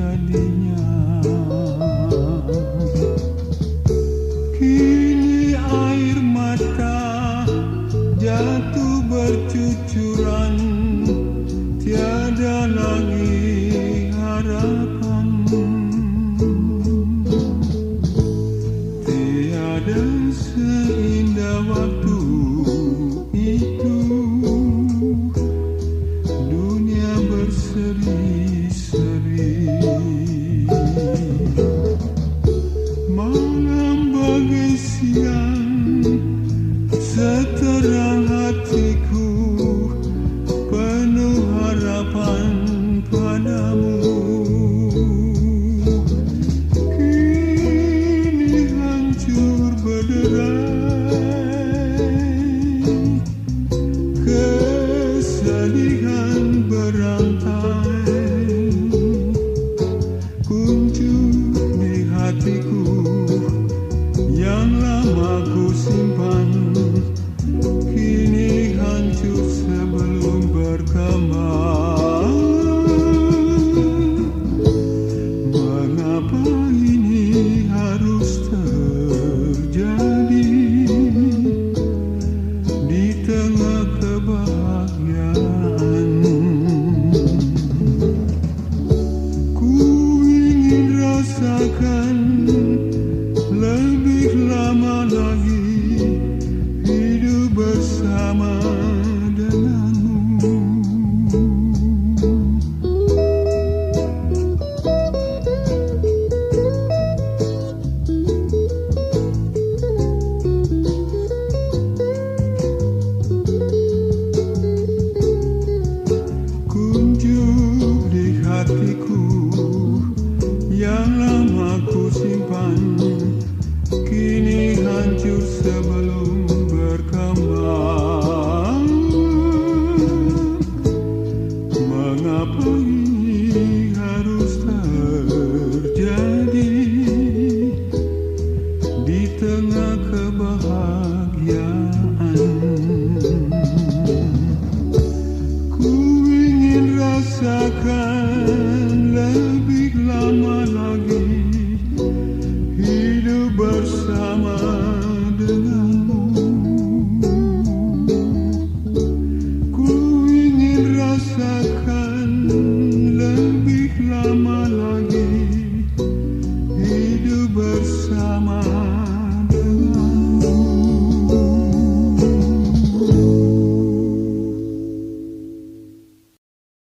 jadinya. Kini air mata jatuh bercucuran Tiada lagi harapan. Tiada seindah waktu hancur sebelum berkembang. Mengapa ini harus terjadi? Di tengah kebahagiaan. You.